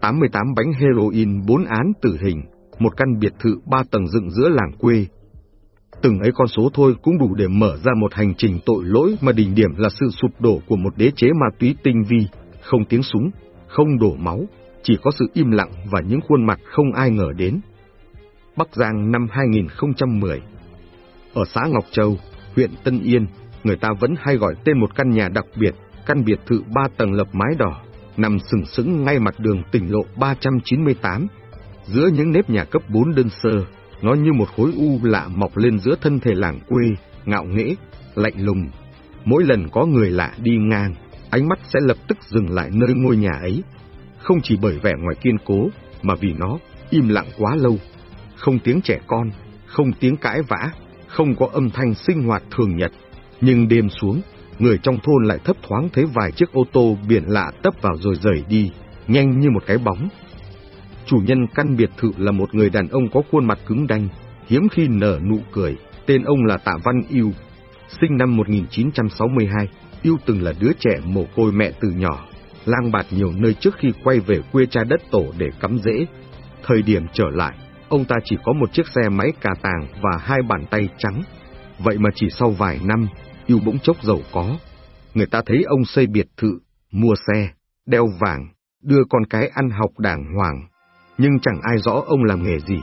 88 bánh heroin 4 án tử hình, một căn biệt thự 3 tầng dựng giữa làng quê. Từng ấy con số thôi cũng đủ để mở ra một hành trình tội lỗi mà đỉnh điểm là sự sụp đổ của một đế chế ma túy tinh vi, không tiếng súng, không đổ máu, chỉ có sự im lặng và những khuôn mặt không ai ngờ đến. Bắc Giang năm 2010 Ở xã Ngọc Châu, huyện Tân Yên, người ta vẫn hay gọi tên một căn nhà đặc biệt, căn biệt thự ba tầng lập mái đỏ, nằm sừng sững ngay mặt đường tỉnh lộ 398. Giữa những nếp nhà cấp 4 đơn sơ, nó như một khối u lạ mọc lên giữa thân thể làng quê, ngạo nghễ, lạnh lùng. Mỗi lần có người lạ đi ngang, ánh mắt sẽ lập tức dừng lại nơi ngôi nhà ấy. Không chỉ bởi vẻ ngoài kiên cố, mà vì nó im lặng quá lâu. Không tiếng trẻ con, không tiếng cãi vã, không có âm thanh sinh hoạt thường nhật. Nhưng đêm xuống, người trong thôn lại thấp thoáng thấy vài chiếc ô tô biển lạ tấp vào rồi rời đi, nhanh như một cái bóng. Chủ nhân căn biệt thự là một người đàn ông có khuôn mặt cứng đanh, hiếm khi nở nụ cười, tên ông là Tạ Văn Yêu, sinh năm 1962, Yêu từng là đứa trẻ mồ côi mẹ từ nhỏ, lang bạt nhiều nơi trước khi quay về quê cha đất tổ để cắm rễ. Thời điểm trở lại, ông ta chỉ có một chiếc xe máy cà tàng và hai bàn tay trắng. Vậy mà chỉ sau vài năm, Yêu bỗng chốc giàu có. Người ta thấy ông xây biệt thự, mua xe, đeo vàng, đưa con cái ăn học đàng hoàng. Nhưng chẳng ai rõ ông làm nghề gì.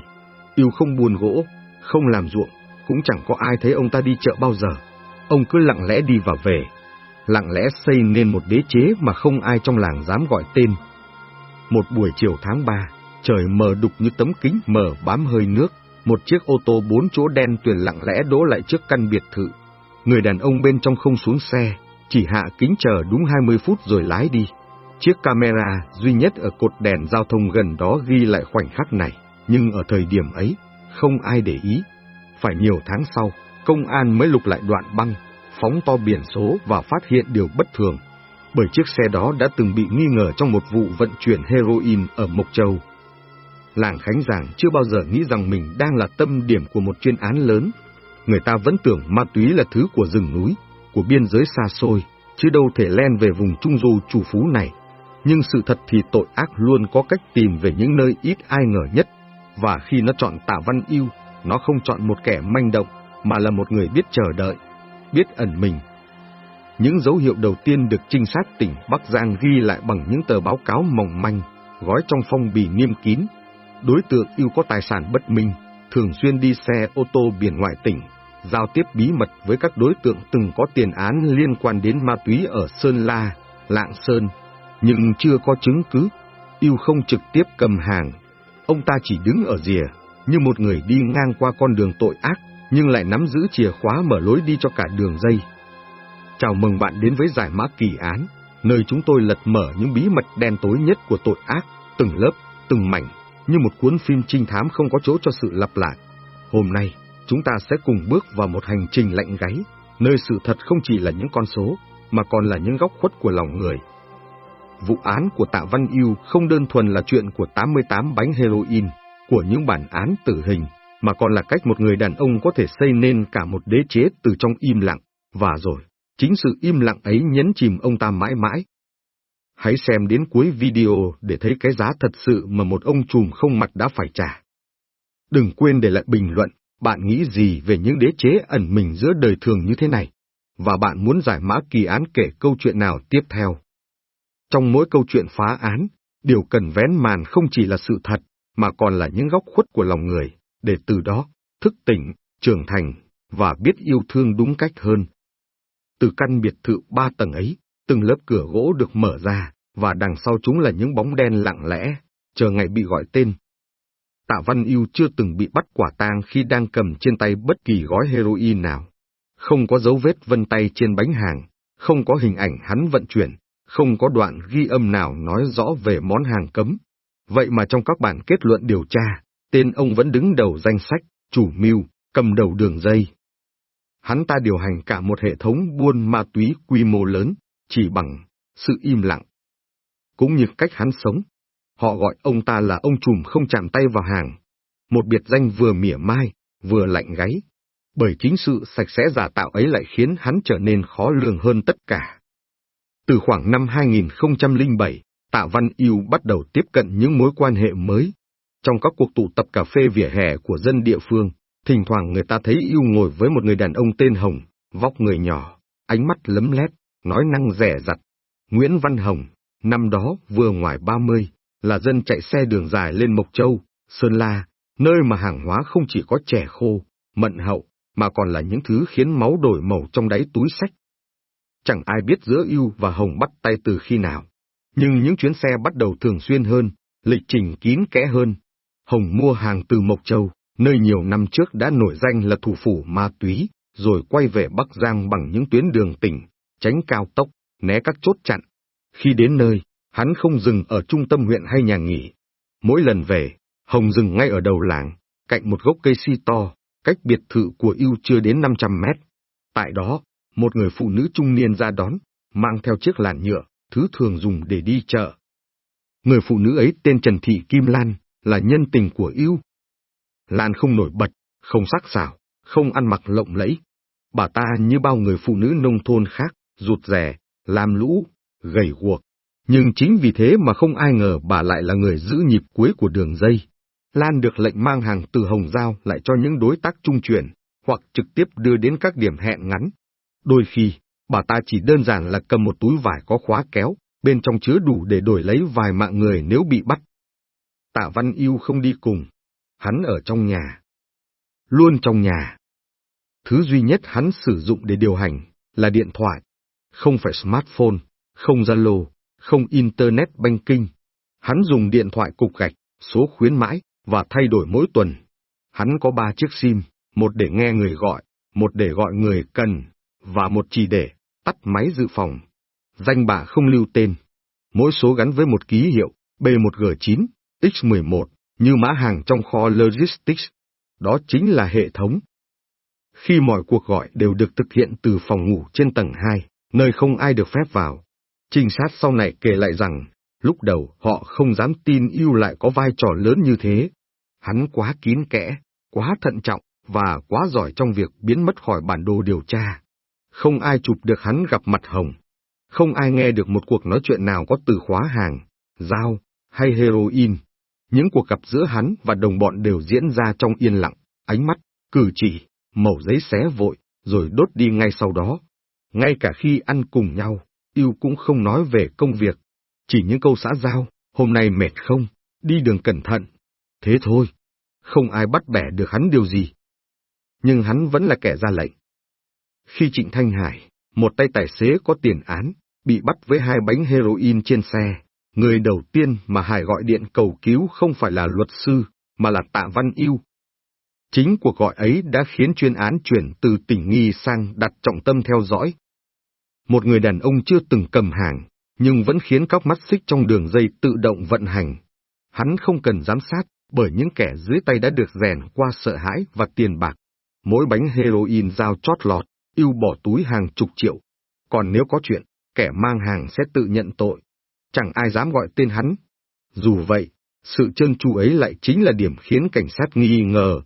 Yêu không buồn gỗ, không làm ruộng, cũng chẳng có ai thấy ông ta đi chợ bao giờ. Ông cứ lặng lẽ đi và về, lặng lẽ xây nên một đế chế mà không ai trong làng dám gọi tên. Một buổi chiều tháng 3, trời mờ đục như tấm kính mờ bám hơi nước, một chiếc ô tô bốn chỗ đen tuyền lặng lẽ đỗ lại trước căn biệt thự. Người đàn ông bên trong không xuống xe, chỉ hạ kính chờ đúng 20 phút rồi lái đi. Chiếc camera duy nhất ở cột đèn giao thông gần đó ghi lại khoảnh khắc này, nhưng ở thời điểm ấy, không ai để ý. Phải nhiều tháng sau, công an mới lục lại đoạn băng, phóng to biển số và phát hiện điều bất thường, bởi chiếc xe đó đã từng bị nghi ngờ trong một vụ vận chuyển heroin ở Mộc Châu. Làng Khánh Giảng chưa bao giờ nghĩ rằng mình đang là tâm điểm của một chuyên án lớn. Người ta vẫn tưởng ma túy là thứ của rừng núi, của biên giới xa xôi, chứ đâu thể len về vùng trung du chủ phú này. Nhưng sự thật thì tội ác luôn có cách tìm về những nơi ít ai ngờ nhất, và khi nó chọn Tạ Văn Yêu, nó không chọn một kẻ manh động, mà là một người biết chờ đợi, biết ẩn mình. Những dấu hiệu đầu tiên được trinh sát tỉnh Bắc Giang ghi lại bằng những tờ báo cáo mỏng manh, gói trong phong bì niêm kín. Đối tượng yêu có tài sản bất minh, thường xuyên đi xe ô tô biển ngoại tỉnh, giao tiếp bí mật với các đối tượng từng có tiền án liên quan đến ma túy ở Sơn La, Lạng Sơn, nhưng chưa có chứng cứ. Yêu không trực tiếp cầm hàng, ông ta chỉ đứng ở rìa, như một người đi ngang qua con đường tội ác, nhưng lại nắm giữ chìa khóa mở lối đi cho cả đường dây. Chào mừng bạn đến với giải mã kỳ án, nơi chúng tôi lật mở những bí mật đen tối nhất của tội ác, từng lớp, từng mảnh, như một cuốn phim trinh thám không có chỗ cho sự lặp lại. Hôm nay, chúng ta sẽ cùng bước vào một hành trình lạnh gáy, nơi sự thật không chỉ là những con số, mà còn là những góc khuất của lòng người. Vụ án của Tạ Văn Yêu không đơn thuần là chuyện của 88 bánh heroin, của những bản án tử hình, mà còn là cách một người đàn ông có thể xây nên cả một đế chế từ trong im lặng, và rồi, chính sự im lặng ấy nhấn chìm ông ta mãi mãi. Hãy xem đến cuối video để thấy cái giá thật sự mà một ông trùm không mặt đã phải trả. Đừng quên để lại bình luận, bạn nghĩ gì về những đế chế ẩn mình giữa đời thường như thế này, và bạn muốn giải mã kỳ án kể câu chuyện nào tiếp theo. Trong mỗi câu chuyện phá án, điều cần vén màn không chỉ là sự thật, mà còn là những góc khuất của lòng người để từ đó thức tỉnh, trưởng thành và biết yêu thương đúng cách hơn. Từ căn biệt thự ba tầng ấy, từng lớp cửa gỗ được mở ra, và đằng sau chúng là những bóng đen lặng lẽ, chờ ngày bị gọi tên. Tạ Văn Yêu chưa từng bị bắt quả tang khi đang cầm trên tay bất kỳ gói heroin nào. Không có dấu vết vân tay trên bánh hàng, không có hình ảnh hắn vận chuyển, không có đoạn ghi âm nào nói rõ về món hàng cấm. Vậy mà trong các bản kết luận điều tra, tên ông vẫn đứng đầu danh sách, chủ mưu, cầm đầu đường dây. Hắn ta điều hành cả một hệ thống buôn ma túy quy mô lớn, chỉ bằng sự im lặng. Cũng như cách hắn sống, họ gọi ông ta là ông trùm không chạm tay vào hàng, một biệt danh vừa mỉa mai, vừa lạnh gáy, bởi chính sự sạch sẽ giả tạo ấy lại khiến hắn trở nên khó lường hơn tất cả. Từ khoảng năm 2007, Tạ Văn Yêu bắt đầu tiếp cận những mối quan hệ mới. Trong các cuộc tụ tập cà phê vỉa hè của dân địa phương, thỉnh thoảng người ta thấy Yêu ngồi với một người đàn ông tên Hồng, vóc người nhỏ, ánh mắt lấm lét, nói năng rẻ rặt. Nguyễn Văn Hồng, năm đó vừa ngoài 30, là dân chạy xe đường dài lên Mộc Châu, Sơn La, nơi mà hàng hóa không chỉ có chè khô, mận hậu, mà còn là những thứ khiến máu đổi màu trong đáy túi sách. Chẳng ai biết giữa yêu và Hồng bắt tay từ khi nào, nhưng những chuyến xe bắt đầu thường xuyên hơn, lịch trình kín kẽ hơn. Hồng mua hàng từ Mộc Châu, nơi nhiều năm trước đã nổi danh là thủ phủ ma túy, rồi quay về Bắc Giang bằng những tuyến đường tỉnh, tránh cao tốc, né các chốt chặn. Khi đến nơi, hắn không dừng ở trung tâm huyện hay nhà nghỉ. Mỗi lần về, Hồng dừng ngay ở đầu làng, cạnh một gốc cây si to, cách biệt thự của yêu chưa đến 500 mét. Tại đó, một người phụ nữ trung niên ra đón, mang theo chiếc làn nhựa, thứ thường dùng để đi chợ. Người phụ nữ ấy tên Trần Thị Kim Lan, là nhân tình của yêu. Lan không nổi bật, không sắc sảo, không ăn mặc lộng lẫy. Bà ta như bao người phụ nữ nông thôn khác, rụt rè, làm lũ, gầy guộc. Nhưng chính vì thế mà không ai ngờ bà lại là người giữ nhịp cuối của đường dây. Lan được lệnh mang hàng từ Hồng Giao lại cho những đối tác trung chuyển, hoặc trực tiếp đưa đến các điểm hẹn ngắn. Đôi khi, bà ta chỉ đơn giản là cầm một túi vải có khóa kéo, bên trong chứa đủ để đổi lấy vài mạng người nếu bị bắt. Tạ Văn Yêu không đi cùng, hắn ở trong nhà. Luôn trong nhà. Thứ duy nhất hắn sử dụng để điều hành là điện thoại, không phải smartphone, không Zalo, không Internet banking. Hắn dùng điện thoại cục gạch, số khuyến mãi, và thay đổi mỗi tuần. Hắn có ba chiếc SIM, một để nghe người gọi, một để gọi người cần, và một chỉ để tắt máy dự phòng. Danh bạ không lưu tên. Mỗi số gắn với một ký hiệu B1G9, X11, như mã hàng trong kho Logistics. Đó chính là hệ thống. Khi mọi cuộc gọi đều được thực hiện từ phòng ngủ trên tầng 2, nơi không ai được phép vào. Trinh sát sau này kể lại rằng, lúc đầu họ không dám tin yêu lại có vai trò lớn như thế. Hắn quá kín kẽ, quá thận trọng, và quá giỏi trong việc biến mất khỏi bản đồ điều tra. Không ai chụp được hắn gặp mặt hồng. Không ai nghe được một cuộc nói chuyện nào có từ khóa hàng, dao, hay heroin. Những cuộc gặp giữa hắn và đồng bọn đều diễn ra trong yên lặng, ánh mắt, cử chỉ, mẩu giấy xé vội, rồi đốt đi ngay sau đó. Ngay cả khi ăn cùng nhau, yêu cũng không nói về công việc, chỉ những câu xã giao, hôm nay mệt không, đi đường cẩn thận. Thế thôi, không ai bắt bẻ được hắn điều gì. Nhưng hắn vẫn là kẻ ra lệnh. Khi Trịnh Thanh Hải, một tay tài xế có tiền án, bị bắt với hai bánh heroin trên xe, người đầu tiên mà Hải gọi điện cầu cứu không phải là luật sư, mà là Tạ Văn Yêu. Chính cuộc gọi ấy đã khiến chuyên án chuyển từ tỉnh nghi sang đặt trọng tâm theo dõi. Một người đàn ông chưa từng cầm hàng, nhưng vẫn khiến các mắt xích trong đường dây tự động vận hành. Hắn không cần giám sát, bởi những kẻ dưới tay đã được rèn qua sợ hãi và tiền bạc. Mỗi bánh heroin giao chót lọt, yêu bỏ túi hàng chục triệu. Còn nếu có chuyện, kẻ mang hàng sẽ tự nhận tội. Chẳng ai dám gọi tên hắn. Dù vậy, sự trơn tru ấy lại chính là điểm khiến cảnh sát nghi ngờ.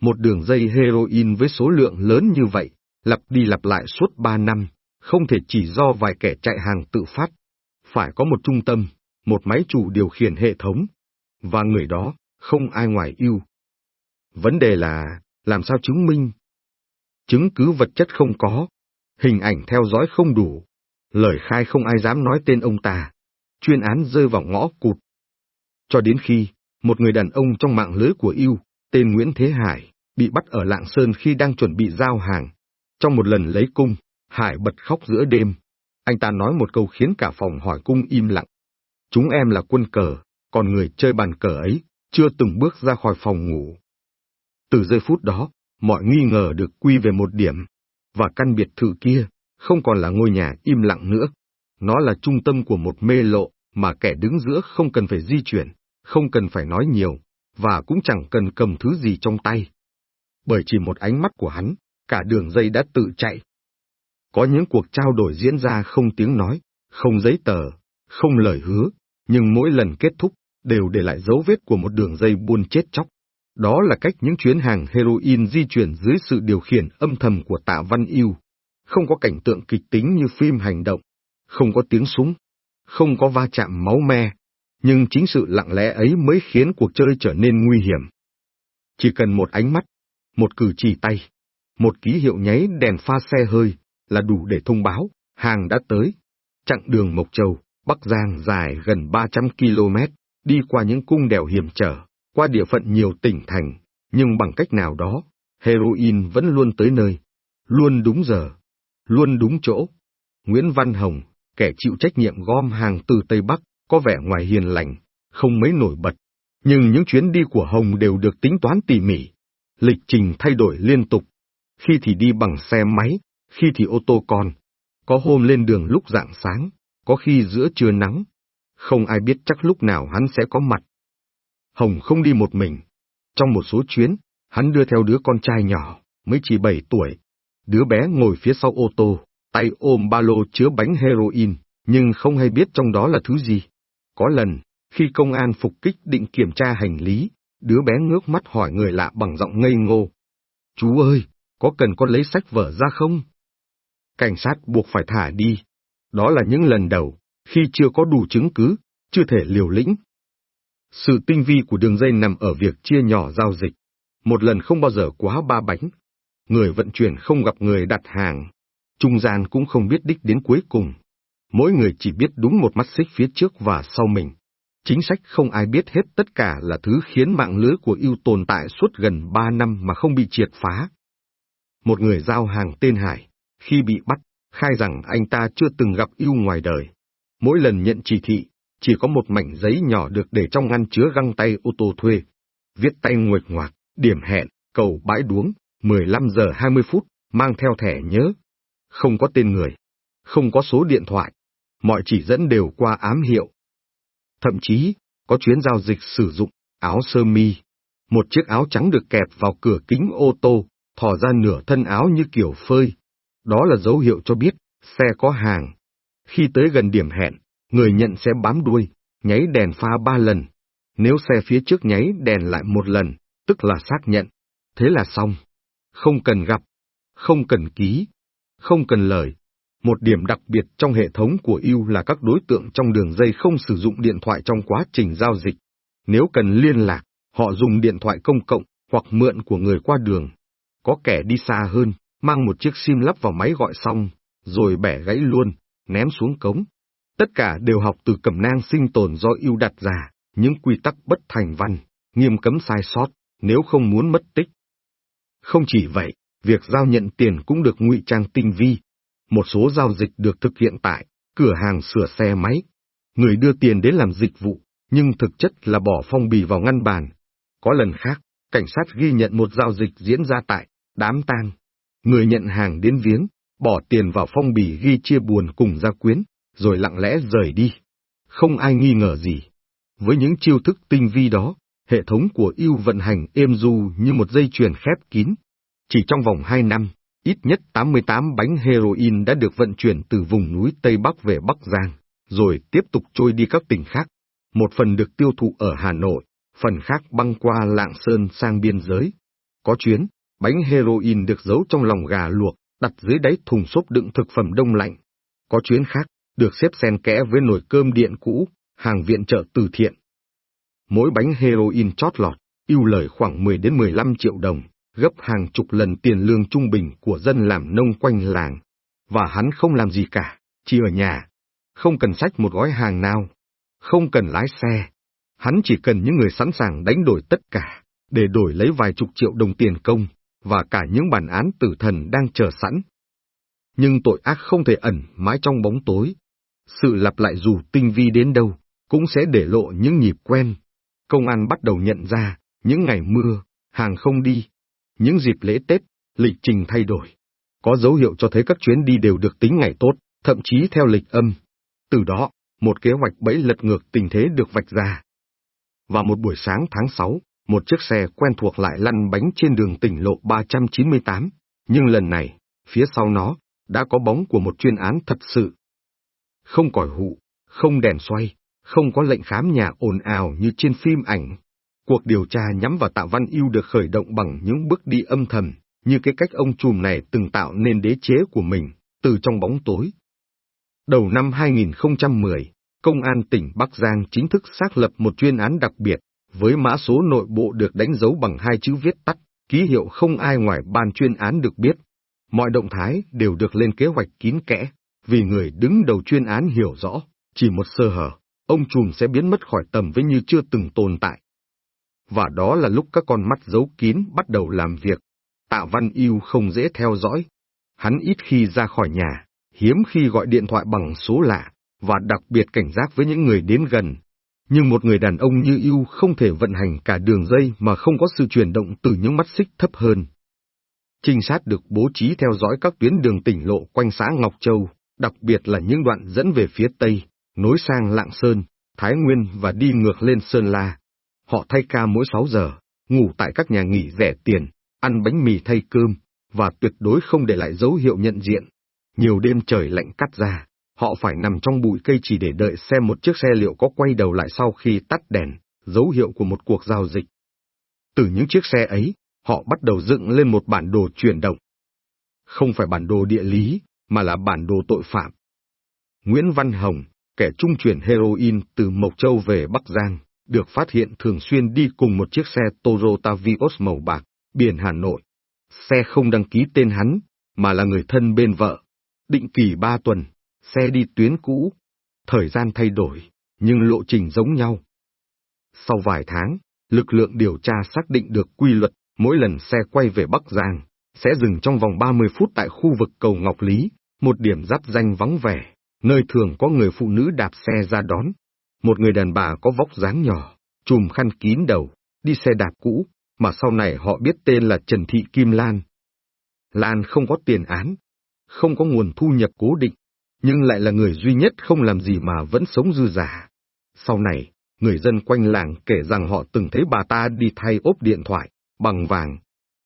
Một đường dây heroin với số lượng lớn như vậy, lặp đi lặp lại suốt ba năm, không thể chỉ do vài kẻ chạy hàng tự phát. Phải có một trung tâm, một máy chủ điều khiển hệ thống, và người đó không ai ngoài yêu. Vấn đề là, làm sao chứng minh? Chứng cứ vật chất không có, hình ảnh theo dõi không đủ, lời khai không ai dám nói tên ông ta, chuyên án rơi vào ngõ cụt. Cho đến khi, một người đàn ông trong mạng lưới của yêu, tên Nguyễn Thế Hải, bị bắt ở Lạng Sơn khi đang chuẩn bị giao hàng. Trong một lần lấy cung, Hải bật khóc giữa đêm. Anh ta nói một câu khiến cả phòng hỏi cung im lặng. Chúng em là quân cờ, còn người chơi bàn cờ ấy, chưa từng bước ra khỏi phòng ngủ. Từ giây phút đó, mọi nghi ngờ được quy về một điểm, và căn biệt thự kia không còn là ngôi nhà im lặng nữa. Nó là trung tâm của một mê lộ mà kẻ đứng giữa không cần phải di chuyển, không cần phải nói nhiều, và cũng chẳng cần cầm thứ gì trong tay. Bởi chỉ một ánh mắt của hắn, cả đường dây đã tự chạy. Có những cuộc trao đổi diễn ra không tiếng nói, không giấy tờ, không lời hứa, nhưng mỗi lần kết thúc, đều để lại dấu vết của một đường dây buôn chết chóc. Đó là cách những chuyến hàng heroin di chuyển dưới sự điều khiển âm thầm của tạ Văn Yêu. Không có cảnh tượng kịch tính như phim hành động, không có tiếng súng, không có va chạm máu me, nhưng chính sự lặng lẽ ấy mới khiến cuộc chơi trở nên nguy hiểm. Chỉ cần một ánh mắt, một cử chỉ tay, một ký hiệu nháy đèn pha xe hơi là đủ để thông báo, hàng đã tới. Chặng đường Mộc Châu, Bắc Giang dài gần 300 km, đi qua những cung đèo hiểm trở, qua địa phận nhiều tỉnh thành, nhưng bằng cách nào đó, heroin vẫn luôn tới nơi, luôn đúng giờ, luôn đúng chỗ. Nguyễn Văn Hồng, kẻ chịu trách nhiệm gom hàng từ Tây Bắc, có vẻ ngoài hiền lành, không mấy nổi bật, nhưng những chuyến đi của Hồng đều được tính toán tỉ mỉ, lịch trình thay đổi liên tục, khi thì đi bằng xe máy, khi thì ô tô con, có hôm lên đường lúc rạng sáng, có khi giữa trưa nắng, không ai biết chắc lúc nào hắn sẽ có mặt. Hồng không đi một mình, trong một số chuyến, hắn đưa theo đứa con trai nhỏ, mới chỉ 7 tuổi, đứa bé ngồi phía sau ô tô, tay ôm ba lô chứa bánh heroin, nhưng không hay biết trong đó là thứ gì. Có lần, khi công an phục kích định kiểm tra hành lý, đứa bé ngước mắt hỏi người lạ bằng giọng ngây ngô. Chú ơi, có cần con lấy sách vở ra không? Cảnh sát buộc phải thả đi. Đó là những lần đầu, khi chưa có đủ chứng cứ, chưa thể liều lĩnh. Sự tinh vi của đường dây nằm ở việc chia nhỏ giao dịch. Một lần không bao giờ quá ba bánh. Người vận chuyển không gặp người đặt hàng. Trung gian cũng không biết đích đến cuối cùng. Mỗi người chỉ biết đúng một mắt xích phía trước và sau mình. Chính sách không ai biết hết tất cả là thứ khiến mạng lưới của yêu tồn tại suốt gần ba năm mà không bị triệt phá. Một người giao hàng tên Hải, khi bị bắt, khai rằng anh ta chưa từng gặp yêu ngoài đời. Mỗi lần nhận chỉ thị, chỉ có một mảnh giấy nhỏ được để trong ngăn chứa găng tay ô tô thuê. Viết tay nguệch ngoạc, điểm hẹn, cầu bãi đuống, 15 giờ 20 phút, mang theo thẻ nhớ. Không có tên người, không có số điện thoại, mọi chỉ dẫn đều qua ám hiệu. Thậm chí, có chuyến giao dịch sử dụng áo sơ mi, một chiếc áo trắng được kẹp vào cửa kính ô tô, thò ra nửa thân áo như kiểu phơi. Đó là dấu hiệu cho biết, xe có hàng. Khi tới gần điểm hẹn, người nhận sẽ bám đuôi, nháy đèn pha ba lần. Nếu xe phía trước nháy đèn lại một lần, tức là xác nhận. Thế là xong. Không cần gặp, không cần ký, không cần lời. Một điểm đặc biệt trong hệ thống của yêu là các đối tượng trong đường dây không sử dụng điện thoại trong quá trình giao dịch. Nếu cần liên lạc, họ dùng điện thoại công cộng hoặc mượn của người qua đường. Có kẻ đi xa hơn, mang một chiếc sim lắp vào máy gọi xong, rồi bẻ gãy luôn, ném xuống cống. Tất cả đều học từ cẩm nang sinh tồn do yêu đặt ra, những quy tắc bất thành văn, nghiêm cấm sai sót, nếu không muốn mất tích. Không chỉ vậy, việc giao nhận tiền cũng được ngụy trang tinh vi. Một số giao dịch được thực hiện tại cửa hàng sửa xe máy. Người đưa tiền đến làm dịch vụ, nhưng thực chất là bỏ phong bì vào ngăn bàn. Có lần khác, cảnh sát ghi nhận một giao dịch diễn ra tại đám tang. Người nhận hàng đến viếng, bỏ tiền vào phong bì ghi chia buồn cùng gia quyến, rồi lặng lẽ rời đi. Không ai nghi ngờ gì. Với những chiêu thức tinh vi đó, hệ thống của yêu vận hành êm du như một dây chuyền khép kín. Chỉ trong vòng 2 năm, ít nhất 88 bánh heroin đã được vận chuyển từ vùng núi Tây Bắc về Bắc Giang, rồi tiếp tục trôi đi các tỉnh khác. Một phần được tiêu thụ ở Hà Nội, phần khác băng qua Lạng Sơn sang biên giới. Có chuyến, bánh heroin được giấu trong lòng gà luộc, đặt dưới đáy thùng xốp đựng thực phẩm đông lạnh. Có chuyến khác, được xếp xen kẽ với nồi cơm điện cũ, hàng viện trợ từ thiện. Mỗi bánh heroin chót lọt, ưu lời khoảng 10 đến 15 triệu đồng, gấp hàng chục lần tiền lương trung bình của dân làm nông quanh làng. Và hắn không làm gì cả, chỉ ở nhà. Không cần sách một gói hàng nào, không cần lái xe. Hắn chỉ cần những người sẵn sàng đánh đổi tất cả, để đổi lấy vài chục triệu đồng tiền công, và cả những bản án tử thần đang chờ sẵn. Nhưng tội ác không thể ẩn mãi trong bóng tối. Sự lặp lại dù tinh vi đến đâu, cũng sẽ để lộ những nhịp quen. Công an bắt đầu nhận ra, những ngày mưa, hàng không đi. Những dịp lễ Tết, lịch trình thay đổi. Có dấu hiệu cho thấy các chuyến đi đều được tính ngày tốt, thậm chí theo lịch âm. Từ đó, một kế hoạch bẫy lật ngược tình thế được vạch ra. Và một buổi sáng tháng 6, một chiếc xe quen thuộc lại lăn bánh trên đường tỉnh lộ 398, nhưng lần này, phía sau nó, đã có bóng của một chuyên án thật sự. Không còi hụ, không đèn xoay, không có lệnh khám nhà ồn ào như trên phim ảnh. Cuộc điều tra nhắm vào Tạ Văn Yêu được khởi động bằng những bước đi âm thầm, như cái cách ông trùm này từng tạo nên đế chế của mình, từ trong bóng tối. Đầu năm 2010, Công an tỉnh Bắc Giang chính thức xác lập một chuyên án đặc biệt, với mã số nội bộ được đánh dấu bằng hai chữ viết tắt, ký hiệu không ai ngoài ban chuyên án được biết. Mọi động thái đều được lên kế hoạch kín kẽ, vì người đứng đầu chuyên án hiểu rõ, chỉ một sơ hở, ông trùm sẽ biến mất khỏi tầm với như chưa từng tồn tại. Và đó là lúc các con mắt giấu kín bắt đầu làm việc. Tạ Văn Yêu không dễ theo dõi. Hắn ít khi ra khỏi nhà, hiếm khi gọi điện thoại bằng số lạ, và đặc biệt cảnh giác với những người đến gần. Nhưng một người đàn ông như yêu không thể vận hành cả đường dây mà không có sự chuyển động từ những mắt xích thấp hơn. Trinh sát được bố trí theo dõi các tuyến đường tỉnh lộ quanh xã Ngọc Châu, đặc biệt là những đoạn dẫn về phía Tây, nối sang Lạng Sơn, Thái Nguyên và đi ngược lên Sơn La. Họ thay ca mỗi 6 giờ, ngủ tại các nhà nghỉ rẻ tiền, ăn bánh mì thay cơm, và tuyệt đối không để lại dấu hiệu nhận diện. Nhiều đêm trời lạnh cắt ra, họ phải nằm trong bụi cây chỉ để đợi xem một chiếc xe liệu có quay đầu lại sau khi tắt đèn, dấu hiệu của một cuộc giao dịch. Từ những chiếc xe ấy, họ bắt đầu dựng lên một bản đồ chuyển động. Không phải bản đồ địa lý, mà là bản đồ tội phạm. Nguyễn Văn Hồng, kẻ trung chuyển heroin từ Mộc Châu về Bắc Giang, được phát hiện thường xuyên đi cùng một chiếc xe Toyota Vios màu bạc, biển Hà Nội. Xe không đăng ký tên hắn, mà là người thân bên vợ. Định kỳ ba tuần, xe đi tuyến cũ. Thời gian thay đổi, nhưng lộ trình giống nhau. Sau vài tháng, lực lượng điều tra xác định được quy luật, mỗi lần xe quay về Bắc Giang, sẽ dừng trong vòng 30 phút tại khu vực cầu Ngọc Lý, một điểm giáp danh vắng vẻ, nơi thường có người phụ nữ đạp xe ra đón. Một người đàn bà có vóc dáng nhỏ, chùm khăn kín đầu, đi xe đạp cũ, mà sau này họ biết tên là Trần Thị Kim Lan. Lan không có tiền án, không có nguồn thu nhập cố định, nhưng lại là người duy nhất không làm gì mà vẫn sống dư giả. Sau này, người dân quanh làng kể rằng họ từng thấy bà ta đi thay ốp điện thoại, bằng vàng.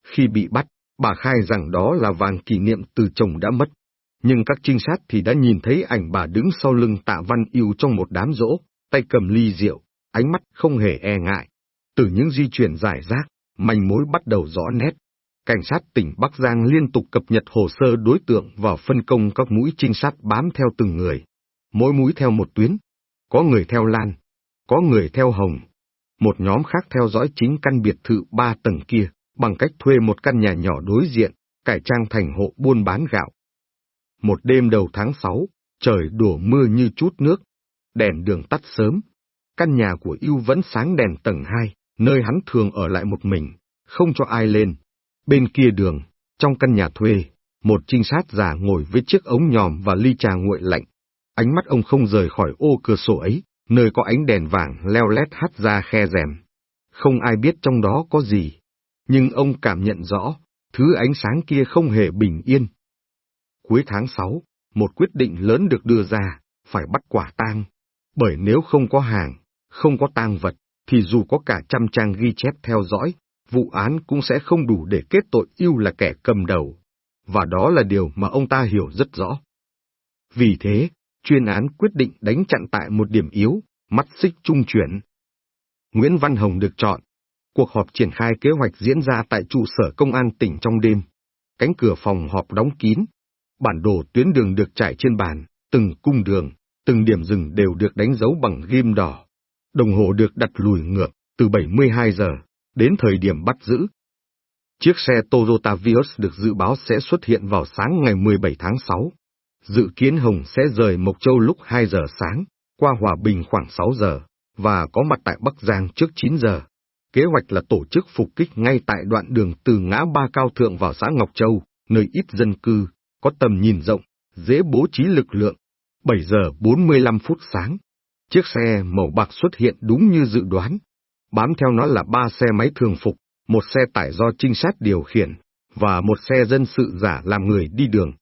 Khi bị bắt, bà khai rằng đó là vàng kỷ niệm từ chồng đã mất. Nhưng các trinh sát thì đã nhìn thấy ảnh bà đứng sau lưng tạ văn yêu trong một đám rỗ, tay cầm ly rượu, ánh mắt không hề e ngại. Từ những di chuyển giải rác, manh mối bắt đầu rõ nét. Cảnh sát tỉnh Bắc Giang liên tục cập nhật hồ sơ đối tượng và phân công các mũi trinh sát bám theo từng người. Mỗi mũi theo một tuyến. Có người theo Lan, có người theo Hồng. Một nhóm khác theo dõi chính căn biệt thự ba tầng kia, bằng cách thuê một căn nhà nhỏ đối diện, cải trang thành hộ buôn bán gạo. Một đêm đầu tháng sáu, trời đổ mưa như chút nước, đèn đường tắt sớm. Căn nhà của yêu vẫn sáng đèn tầng hai, nơi hắn thường ở lại một mình, không cho ai lên. Bên kia đường, trong căn nhà thuê, một trinh sát già ngồi với chiếc ống nhòm và ly trà nguội lạnh. Ánh mắt ông không rời khỏi ô cửa sổ ấy, nơi có ánh đèn vàng leo lét hắt ra khe rèm. Không ai biết trong đó có gì, nhưng ông cảm nhận rõ, thứ ánh sáng kia không hề bình yên. Cuối tháng 6, một quyết định lớn được đưa ra, phải bắt quả tang, bởi nếu không có hàng, không có tang vật, thì dù có cả trăm trang ghi chép theo dõi, vụ án cũng sẽ không đủ để kết tội yêu là kẻ cầm đầu. Và đó là điều mà ông ta hiểu rất rõ. Vì thế, chuyên án quyết định đánh chặn tại một điểm yếu, mắt xích trung chuyển. Nguyễn Văn Hồng được chọn. Cuộc họp triển khai kế hoạch diễn ra tại trụ sở công an tỉnh trong đêm. Cánh cửa phòng họp đóng kín. Bản đồ tuyến đường được trải trên bàn, từng cung đường, từng điểm dừng đều được đánh dấu bằng ghim đỏ. Đồng hồ được đặt lùi ngược, từ 72 giờ, đến thời điểm bắt giữ. Chiếc xe Toyota Vios được dự báo sẽ xuất hiện vào sáng ngày 17 tháng 6. Dự kiến Hồng sẽ rời Mộc Châu lúc 2 giờ sáng, qua Hòa Bình khoảng 6 giờ, và có mặt tại Bắc Giang trước 9 giờ. Kế hoạch là tổ chức phục kích ngay tại đoạn đường từ ngã ba cao thượng vào xã Ngọc Châu, nơi ít dân cư, có tầm nhìn rộng, dễ bố trí lực lượng. 7 giờ 45 phút sáng, chiếc xe màu bạc xuất hiện đúng như dự đoán. Bám theo nó là ba xe máy thường phục, một xe tải do trinh sát điều khiển, và một xe dân sự giả làm người đi đường.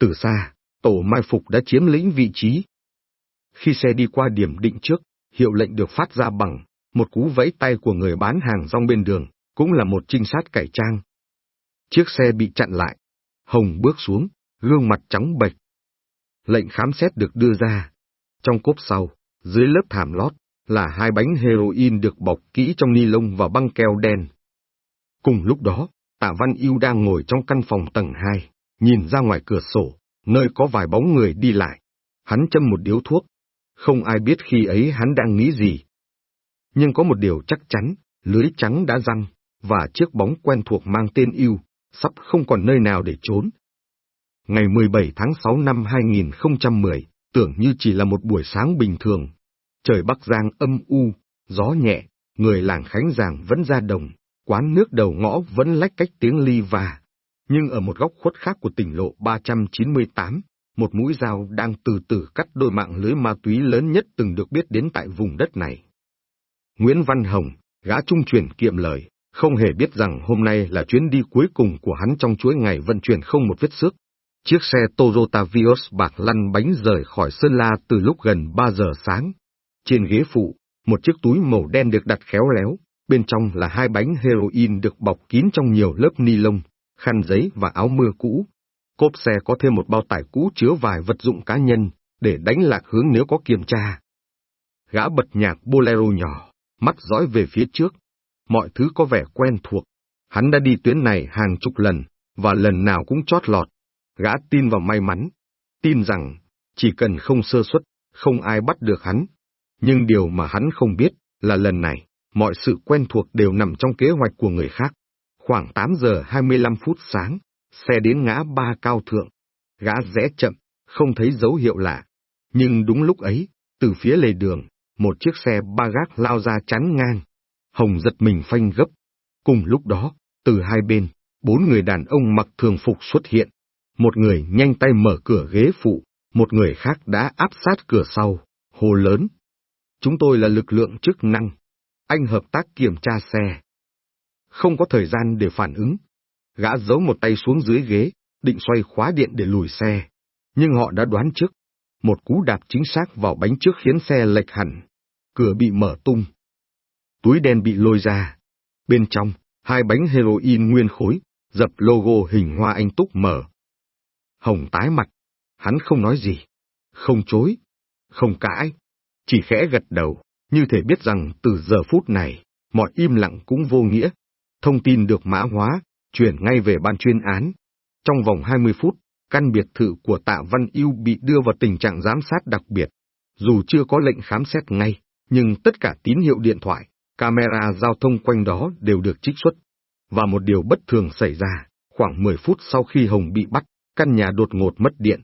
Từ xa, tổ mai phục đã chiếm lĩnh vị trí. Khi xe đi qua điểm định trước, hiệu lệnh được phát ra bằng một cú vẫy tay của người bán hàng rong bên đường, cũng là một trinh sát cải trang. Chiếc xe bị chặn lại. Hồng bước xuống, gương mặt trắng bệch. Lệnh khám xét được đưa ra. Trong cốp sau, dưới lớp thảm lót, là hai bánh heroin được bọc kỹ trong ni lông và băng keo đen. Cùng lúc đó, Tạ Văn Yêu đang ngồi trong căn phòng tầng 2, nhìn ra ngoài cửa sổ, nơi có vài bóng người đi lại. Hắn châm một điếu thuốc. Không ai biết khi ấy hắn đang nghĩ gì. Nhưng có một điều chắc chắn, lưới trắng đã răng, và chiếc bóng quen thuộc mang tên yêu, sắp không còn nơi nào để trốn. Ngày 17 tháng 6 năm 2010, tưởng như chỉ là một buổi sáng bình thường. Trời Bắc Giang âm u, gió nhẹ, người làng Khánh Giàng vẫn ra đồng, quán nước đầu ngõ vẫn lách cách tiếng ly và. Nhưng ở một góc khuất khác của tỉnh lộ 398, một mũi dao đang từ từ cắt đôi mạng lưới ma túy lớn nhất từng được biết đến tại vùng đất này. Nguyễn Văn Hồng, gã trung chuyển kiệm lời, không hề biết rằng hôm nay là chuyến đi cuối cùng của hắn trong chuỗi ngày vận chuyển không một vết xước. Chiếc xe Toyota Vios bạc lăn bánh rời khỏi Sơn La từ lúc gần 3 giờ sáng. Trên ghế phụ, một chiếc túi màu đen được đặt khéo léo, bên trong là hai bánh heroin được bọc kín trong nhiều lớp ni lông, khăn giấy và áo mưa cũ. Cốp xe có thêm một bao tải cũ chứa vài vật dụng cá nhân, để đánh lạc hướng nếu có kiểm tra. Gã bật nhạc bolero nhỏ, mắt dõi về phía trước. Mọi thứ có vẻ quen thuộc. Hắn đã đi tuyến này hàng chục lần, và lần nào cũng chót lọt. Gã tin vào may mắn, tin rằng, chỉ cần không sơ suất, không ai bắt được hắn. Nhưng điều mà hắn không biết là lần này, mọi sự quen thuộc đều nằm trong kế hoạch của người khác. Khoảng 8 giờ 25 phút sáng, xe đến ngã ba cao thượng. Gã rẽ chậm, không thấy dấu hiệu lạ. Nhưng đúng lúc ấy, từ phía lề đường, một chiếc xe ba gác lao ra chắn ngang. Hồng giật mình phanh gấp. Cùng lúc đó, từ hai bên, bốn người đàn ông mặc thường phục xuất hiện. Một người nhanh tay mở cửa ghế phụ, một người khác đã áp sát cửa sau, hồ lớn. Chúng tôi là lực lượng chức năng. Anh hợp tác kiểm tra xe. Không có thời gian để phản ứng. Gã giấu một tay xuống dưới ghế, định xoay khóa điện để lùi xe. Nhưng họ đã đoán trước. Một cú đạp chính xác vào bánh trước khiến xe lệch hẳn. Cửa bị mở tung. Túi đen bị lôi ra. Bên trong, hai bánh heroin nguyên khối, dập logo hình hoa anh túc mở. Hồng tái mặt. Hắn không nói gì. Không chối. Không cãi. Chỉ khẽ gật đầu, như thể biết rằng từ giờ phút này, mọi im lặng cũng vô nghĩa. Thông tin được mã hóa, chuyển ngay về ban chuyên án. Trong vòng 20 phút, căn biệt thự của Tạ Văn Yêu bị đưa vào tình trạng giám sát đặc biệt. Dù chưa có lệnh khám xét ngay, nhưng tất cả tín hiệu điện thoại, camera giao thông quanh đó đều được trích xuất. Và một điều bất thường xảy ra, khoảng 10 phút sau khi Hồng bị bắt, căn nhà đột ngột mất điện.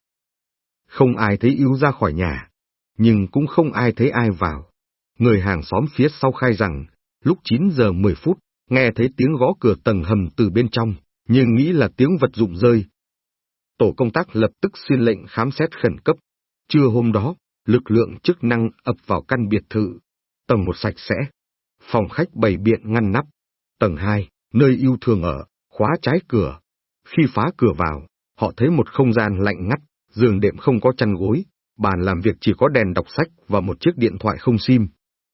Không ai thấy Yêu ra khỏi nhà, nhưng cũng không ai thấy ai vào. Người hàng xóm phía sau khai rằng, lúc 9 giờ 10 phút, nghe thấy tiếng gõ cửa tầng hầm từ bên trong, nhưng nghĩ là tiếng vật dụng rơi. Tổ công tác lập tức xin lệnh khám xét khẩn cấp. Trưa hôm đó, lực lượng chức năng ập vào căn biệt thự. Tầng một sạch sẽ, phòng khách bày biện ngăn nắp. Tầng hai, nơi yêu thường ở, khóa trái cửa. Khi phá cửa vào, họ thấy một không gian lạnh ngắt, giường đệm không có chăn gối, bàn làm việc chỉ có đèn đọc sách và một chiếc điện thoại không sim.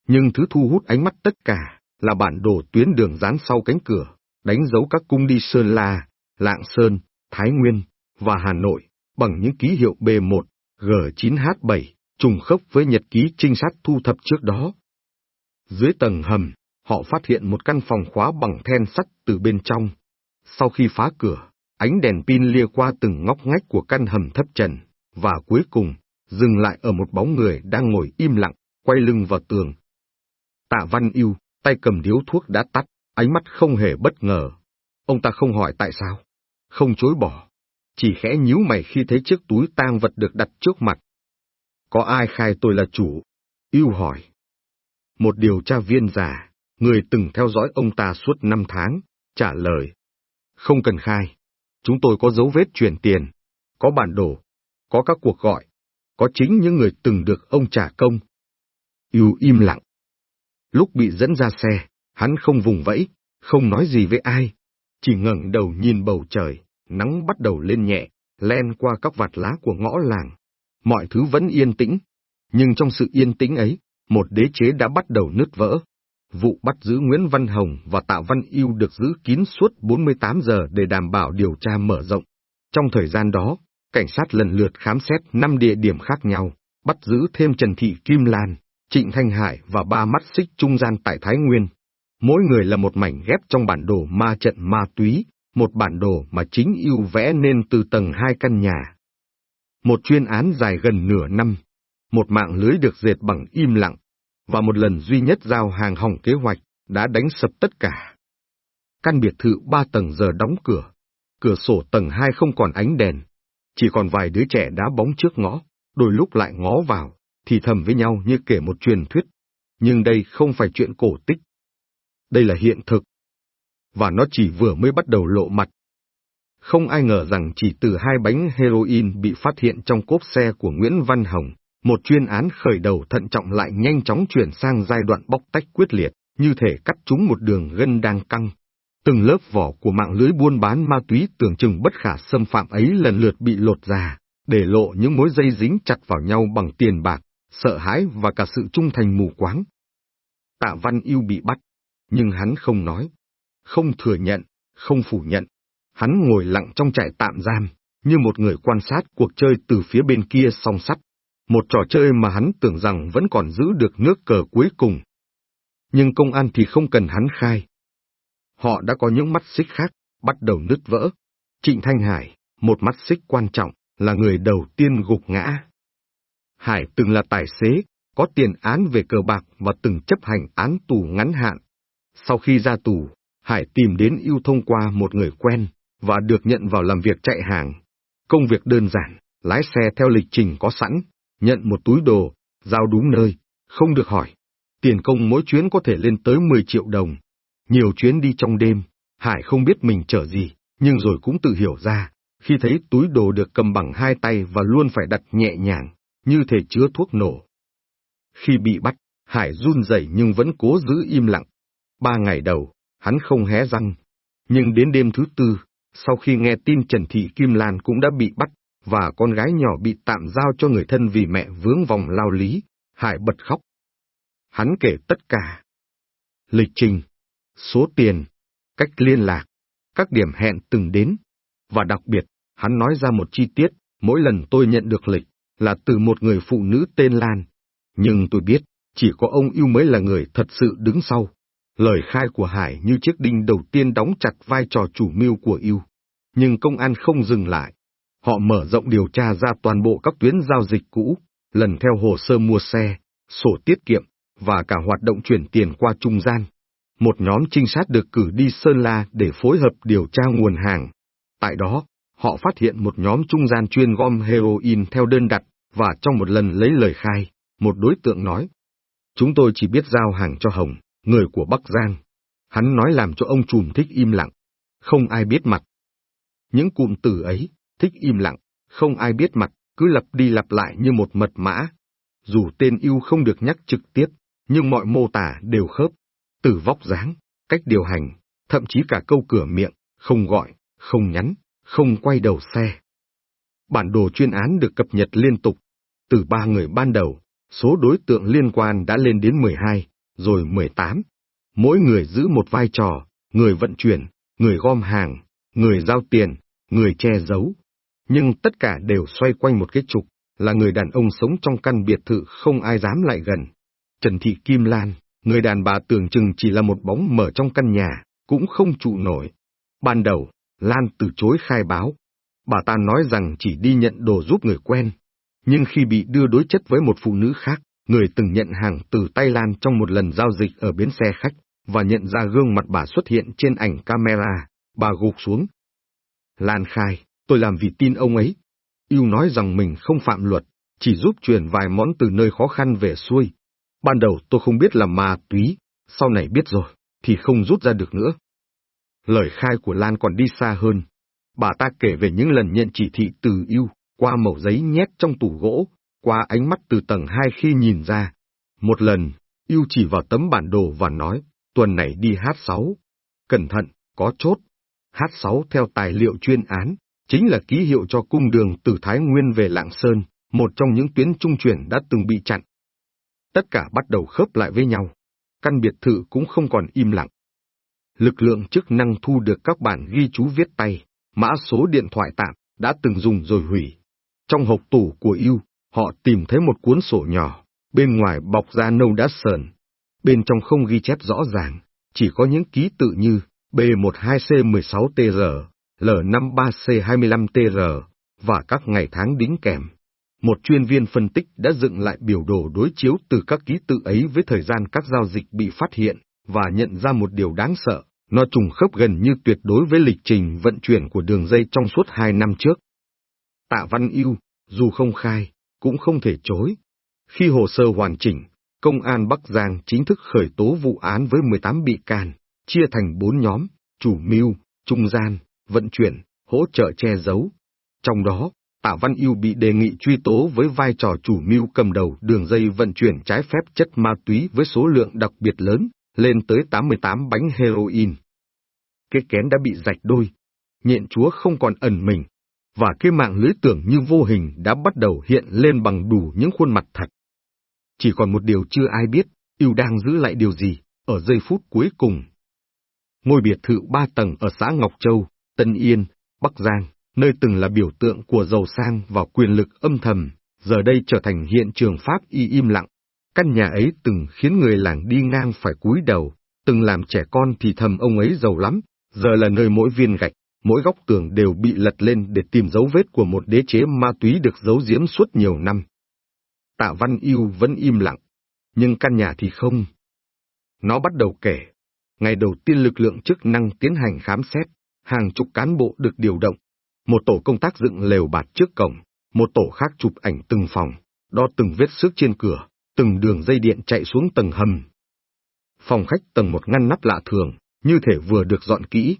Nhưng thứ thu hút ánh mắt tất cả là bản đồ tuyến đường dán sau cánh cửa, đánh dấu các cung đi Sơn La, Lạng Sơn, Thái Nguyên và Hà Nội bằng những ký hiệu B1, G9H7, trùng khớp với nhật ký trinh sát thu thập trước đó. Dưới tầng hầm, họ phát hiện một căn phòng khóa bằng then sắt từ bên trong. Sau khi phá cửa, ánh đèn pin lia qua từng ngóc ngách của căn hầm thấp trần, và cuối cùng, dừng lại ở một bóng người đang ngồi im lặng, quay lưng vào tường. Tạ Văn Yêu, tay cầm điếu thuốc đã tắt, ánh mắt không hề bất ngờ. Ông ta không hỏi tại sao, không chối bỏ, chỉ khẽ nhíu mày khi thấy chiếc túi tang vật được đặt trước mặt. Có ai khai tôi là chủ? Yêu hỏi. Một điều tra viên già, người từng theo dõi ông ta suốt năm tháng, trả lời. Không cần khai, chúng tôi có dấu vết chuyển tiền, có bản đồ, có các cuộc gọi, có chính những người từng được ông trả công. Yêu im lặng. Lúc bị dẫn ra xe, hắn không vùng vẫy, không nói gì với ai, chỉ ngẩng đầu nhìn bầu trời, nắng bắt đầu lên nhẹ, len qua các vạt lá của ngõ làng. Mọi thứ vẫn yên tĩnh, nhưng trong sự yên tĩnh ấy, một đế chế đã bắt đầu nứt vỡ. Vụ bắt giữ Nguyễn Văn Hồng và Tạ Văn Yêu được giữ kín suốt 48 giờ để đảm bảo điều tra mở rộng. Trong thời gian đó, cảnh sát lần lượt khám xét 5 địa điểm khác nhau, bắt giữ thêm Trần Thị Kim Lan, Trịnh Thanh Hải và ba mắt xích trung gian tại Thái Nguyên. Mỗi người là một mảnh ghép trong bản đồ ma trận ma túy, một bản đồ mà chính yêu vẽ nên từ tầng hai căn nhà. Một chuyên án dài gần nửa năm. một mạng lưới được dệt bằng im lặng, và một lần duy nhất giao hàng hỏng kế hoạch, đã đánh sập tất cả. Căn biệt thự ba tầng giờ đóng cửa, cửa sổ tầng hai không còn ánh đèn, chỉ còn vài đứa trẻ đá bóng trước ngõ, đôi lúc lại ngó vào, thì thầm với nhau như kể một truyền thuyết. Nhưng đây không phải chuyện cổ tích. Đây là hiện thực. Và nó chỉ vừa mới bắt đầu lộ mặt. Không ai ngờ rằng chỉ từ hai bánh heroin bị phát hiện trong cốp xe của Nguyễn Văn Hồng, một chuyên án khởi đầu thận trọng lại nhanh chóng chuyển sang giai đoạn bóc tách quyết liệt, như thể cắt trúng một đường gân đang căng. Từng lớp vỏ của mạng lưới buôn bán ma túy tưởng chừng bất khả xâm phạm ấy lần lượt bị lột ra, để lộ những mối dây dính chặt vào nhau bằng tiền bạc, sợ hãi và cả sự trung thành mù quáng. Tạ Văn Yêu bị bắt, nhưng hắn không nói, không thừa nhận, không phủ nhận. Hắn ngồi lặng trong trại tạm giam, như một người quan sát cuộc chơi từ phía bên kia song sắt, một trò chơi mà hắn tưởng rằng vẫn còn giữ được nước cờ cuối cùng. Nhưng công an thì không cần hắn khai. Họ đã có những mắt xích khác, bắt đầu nứt vỡ. Trịnh Thanh Hải, một mắt xích quan trọng, là người đầu tiên gục ngã. Hải từng là tài xế, có tiền án về cờ bạc và từng chấp hành án tù ngắn hạn. Sau khi ra tù, Hải tìm đến yêu thông qua một người quen, và được nhận vào làm việc chạy hàng. Công việc đơn giản, lái xe theo lịch trình có sẵn, nhận một túi đồ, giao đúng nơi, không được hỏi. Tiền công mỗi chuyến có thể lên tới 10 triệu đồng. Nhiều chuyến đi trong đêm, Hải không biết mình chở gì, nhưng rồi cũng tự hiểu ra, khi thấy túi đồ được cầm bằng hai tay và luôn phải đặt nhẹ nhàng, như thể chứa thuốc nổ. Khi bị bắt, Hải run rẩy nhưng vẫn cố giữ im lặng. Ba ngày đầu, hắn không hé răng. Nhưng đến đêm thứ tư, sau khi nghe tin Trần Thị Kim Lan cũng đã bị bắt, và con gái nhỏ bị tạm giao cho người thân vì mẹ vướng vòng lao lý, Hải bật khóc. Hắn kể tất cả. Lịch trình, số tiền, cách liên lạc, các điểm hẹn từng đến, và đặc biệt, hắn nói ra một chi tiết, mỗi lần tôi nhận được lịch, là từ một người phụ nữ tên Lan. Nhưng tôi biết, chỉ có ông yêu mới là người thật sự đứng sau. Lời khai của Hải như chiếc đinh đầu tiên đóng chặt vai trò chủ mưu của yêu. Nhưng công an không dừng lại. Họ mở rộng điều tra ra toàn bộ các tuyến giao dịch cũ, lần theo hồ sơ mua xe, sổ tiết kiệm, và cả hoạt động chuyển tiền qua trung gian. Một nhóm trinh sát được cử đi Sơn La để phối hợp điều tra nguồn hàng. Tại đó, họ phát hiện một nhóm trung gian chuyên gom heroin theo đơn đặt, và trong một lần lấy lời khai, một đối tượng nói, Chúng tôi chỉ biết giao hàng cho Hồng, người của Bắc Giang. Hắn nói làm cho ông trùm thích im lặng, không ai biết mặt. Những cụm từ ấy, thích im lặng, không ai biết mặt, cứ lặp đi lặp lại như một mật mã. Dù tên yêu không được nhắc trực tiếp, nhưng mọi mô tả đều khớp. Từ vóc dáng, cách điều hành, thậm chí cả câu cửa miệng, không gọi, không nhắn, không quay đầu xe. Bản đồ chuyên án được cập nhật liên tục. Từ ba người ban đầu, số đối tượng liên quan đã lên đến 12, rồi 18. Mỗi người giữ một vai trò, người vận chuyển, người gom hàng, người giao tiền, người che giấu. Nhưng tất cả đều xoay quanh một cái trục, là người đàn ông sống trong căn biệt thự không ai dám lại gần. Trần Thị Kim Lan, người đàn bà tưởng chừng chỉ là một bóng mở trong căn nhà, cũng không trụ nổi. Ban đầu, Lan từ chối khai báo. Bà ta nói rằng chỉ đi nhận đồ giúp người quen. Nhưng khi bị đưa đối chất với một phụ nữ khác, người từng nhận hàng từ tay Lan trong một lần giao dịch ở bến xe khách, và nhận ra gương mặt bà xuất hiện trên ảnh camera, bà gục xuống. Lan khai, tôi làm vì tin ông ấy. Yêu nói rằng mình không phạm luật, chỉ giúp chuyển vài món từ nơi khó khăn về xuôi. Ban đầu tôi không biết là ma túy, sau này biết rồi, thì không rút ra được nữa. Lời khai của Lan còn đi xa hơn. Bà ta kể về những lần nhận chỉ thị từ yêu, qua mẩu giấy nhét trong tủ gỗ, qua ánh mắt từ tầng hai khi nhìn ra. Một lần, yêu chỉ vào tấm bản đồ và nói, tuần này đi H6. Cẩn thận, có chốt. H6 theo tài liệu chuyên án, chính là ký hiệu cho cung đường từ Thái Nguyên về Lạng Sơn, một trong những tuyến trung chuyển đã từng bị chặn. Tất cả bắt đầu khớp lại với nhau. Căn biệt thự cũng không còn im lặng lực lượng chức năng thu được các bản ghi chú viết tay, mã số điện thoại tạm, đã từng dùng rồi hủy. Trong hộp tủ của yêu, họ tìm thấy một cuốn sổ nhỏ, bên ngoài bọc da nâu đã sờn. Bên trong không ghi chép rõ ràng, chỉ có những ký tự như B12C16TR, L53C25TR, và các ngày tháng đính kèm một chuyên viên phân tích đã dựng lại biểu đồ đối chiếu từ các ký tự ấy với thời gian các giao dịch bị phát hiện, và nhận ra một điều đáng sợ, nó trùng khớp gần như tuyệt đối với lịch trình vận chuyển của đường dây trong suốt hai năm trước. Tạ Văn Yêu, dù không khai, cũng không thể chối. Khi hồ sơ hoàn chỉnh, Công an Bắc Giang chính thức khởi tố vụ án với 18 bị can, chia thành 4 nhóm, chủ mưu, trung gian, vận chuyển, hỗ trợ che giấu. Trong đó, Tạ Văn Yêu bị đề nghị truy tố với vai trò chủ mưu cầm đầu đường dây vận chuyển trái phép chất ma túy với số lượng đặc biệt lớn, lên tới 88 bánh heroin. Cái kén đã bị rạch đôi, nhện chúa không còn ẩn mình, và cái mạng lưới tưởng như vô hình đã bắt đầu hiện lên bằng đủ những khuôn mặt thật. Chỉ còn một điều chưa ai biết, yêu đang giữ lại điều gì, ở giây phút cuối cùng. Ngôi biệt thự ba tầng ở xã Ngọc Châu, Tân Yên, Bắc Giang, nơi từng là biểu tượng của giàu sang và quyền lực âm thầm, giờ đây trở thành hiện trường Pháp y im lặng. Căn nhà ấy từng khiến người làng đi ngang phải cúi đầu, từng làm trẻ con thì thầm ông ấy giàu lắm, giờ là nơi mỗi viên gạch, mỗi góc tường đều bị lật lên để tìm dấu vết của một đế chế ma túy được giấu giếm suốt nhiều năm. Tạ Văn Yêu vẫn im lặng, nhưng căn nhà thì không. Nó bắt đầu kể. Ngày đầu tiên lực lượng chức năng tiến hành khám xét, hàng chục cán bộ được điều động. Một tổ công tác dựng lều bạt trước cổng, một tổ khác chụp ảnh từng phòng, đo từng vết xước trên cửa, từng đường dây điện chạy xuống tầng hầm. Phòng khách tầng một ngăn nắp lạ thường, như thể vừa được dọn kỹ.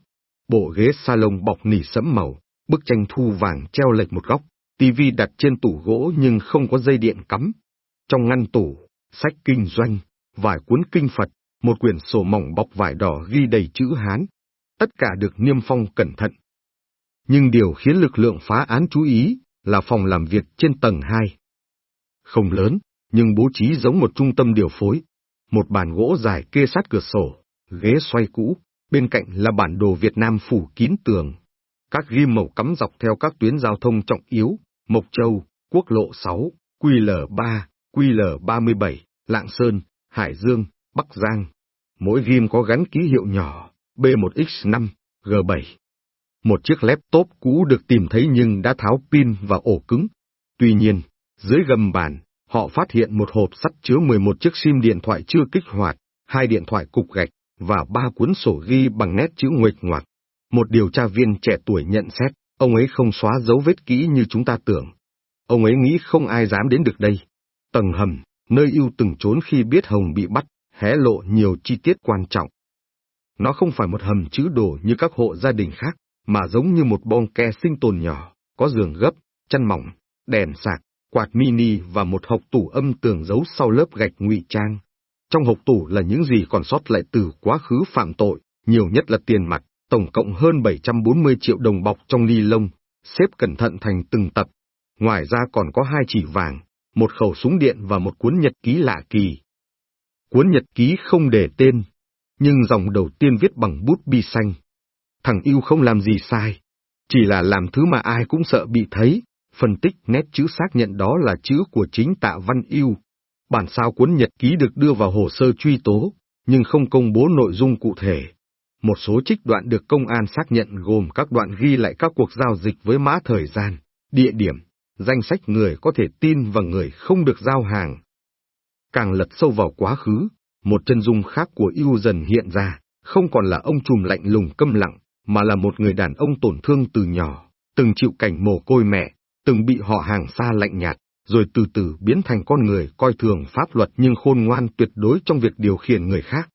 Bộ ghế salon bọc nỉ sẫm màu, bức tranh thu vàng treo lệch một góc, tivi đặt trên tủ gỗ nhưng không có dây điện cắm. Trong ngăn tủ, sách kinh doanh, vài cuốn kinh Phật, một quyển sổ mỏng bọc vải đỏ ghi đầy chữ Hán. Tất cả được niêm phong cẩn thận. Nhưng điều khiến lực lượng phá án chú ý là phòng làm việc trên tầng 2. Không lớn, nhưng bố trí giống một trung tâm điều phối. Một bàn gỗ dài kê sát cửa sổ, ghế xoay cũ, bên cạnh là bản đồ Việt Nam phủ kín tường. Các ghim màu cắm dọc theo các tuyến giao thông trọng yếu, Mộc Châu, Quốc lộ 6, QL3, QL37, Lạng Sơn, Hải Dương, Bắc Giang. Mỗi ghim có gắn ký hiệu nhỏ, B1X5, G7. Một chiếc laptop cũ được tìm thấy nhưng đã tháo pin và ổ cứng. Tuy nhiên, dưới gầm bàn, họ phát hiện một hộp sắt chứa 11 chiếc sim điện thoại chưa kích hoạt, hai điện thoại cục gạch, và ba cuốn sổ ghi bằng nét chữ nguệch ngoạc. Một điều tra viên trẻ tuổi nhận xét, ông ấy không xóa dấu vết kỹ như chúng ta tưởng. Ông ấy nghĩ không ai dám đến được đây. Tầng hầm, nơi yêu từng trốn khi biết Hồng bị bắt, hé lộ nhiều chi tiết quan trọng. Nó không phải một hầm chữ đồ như các hộ gia đình khác, mà giống như một bong ke sinh tồn nhỏ, có giường gấp, chăn mỏng, đèn sạc, quạt mini và một hộc tủ âm tường giấu sau lớp gạch ngụy trang. Trong hộp tủ là những gì còn sót lại từ quá khứ phạm tội, nhiều nhất là tiền mặt, tổng cộng hơn 740 triệu đồng bọc trong ni lông, xếp cẩn thận thành từng tập. Ngoài ra còn có hai chỉ vàng, một khẩu súng điện và một cuốn nhật ký lạ kỳ. Cuốn nhật ký không để tên, nhưng dòng đầu tiên viết bằng bút bi xanh. Thằng yêu không làm gì sai, chỉ là làm thứ mà ai cũng sợ bị thấy, phân tích nét chữ xác nhận đó là chữ của chính tạ văn yêu. Bản sao cuốn nhật ký được đưa vào hồ sơ truy tố, nhưng không công bố nội dung cụ thể. Một số trích đoạn được công an xác nhận gồm các đoạn ghi lại các cuộc giao dịch với mã thời gian, địa điểm, danh sách người có thể tin và người không được giao hàng. Càng lật sâu vào quá khứ, một chân dung khác của yêu dần hiện ra, không còn là ông trùm lạnh lùng câm lặng, mà là một người đàn ông tổn thương từ nhỏ, từng chịu cảnh mồ côi mẹ, từng bị họ hàng xa lạnh nhạt, rồi từ từ biến thành con người coi thường pháp luật nhưng khôn ngoan tuyệt đối trong việc điều khiển người khác.